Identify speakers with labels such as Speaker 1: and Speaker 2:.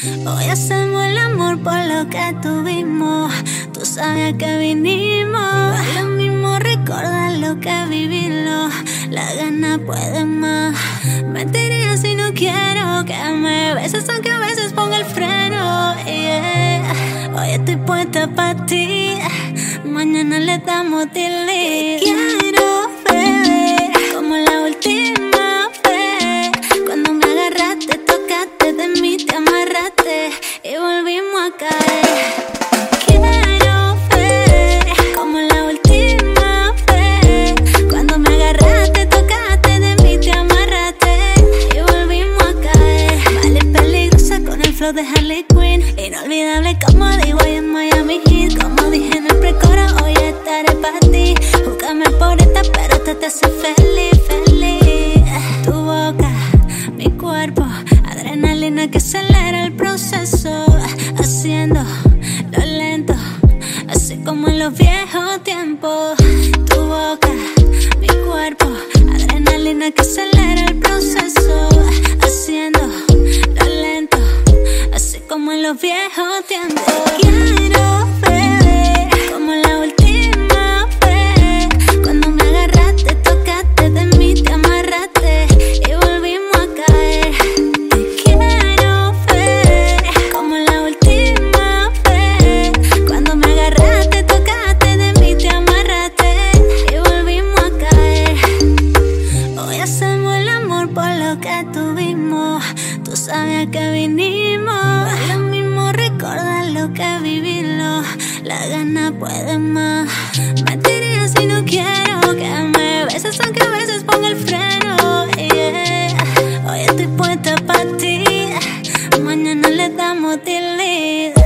Speaker 1: Hoy hacemos el amor por lo que tuvimos. Tú sabes que vinimos. Lo mismo recordar lo que vivimos. La gana puede más. Mentiría si no quiero que me beses, aunque a veces ponga el freno. Hoy estoy puesta para ti. Mañana le damos delete. Flow de Harley Quinn. Inolvidable como digo hoy en Miami Heat. Como dije en el precoro, hoy estaré para ti. Júgame por esta, pero esta te hace feliz, feliz. Tu boca, mi cuerpo, adrenalina que acelera el los viejos tiempos. Quiero beber como la última vez. Cuando me agarraste, tocaste de mí, te amarraste y volvimos a caer. Te quiero ver como la última vez. Cuando me agarraste, tocaste de mí, te amarraste y volvimos a caer. Hoy hacemos el amor por lo que tuvimos. Tú sabías que vinimos. La gana puede más. Mentiría si no quiero que me beses, aunque a veces ponga el freno. Hoy estoy puesta para ti. Mañana le damos delete.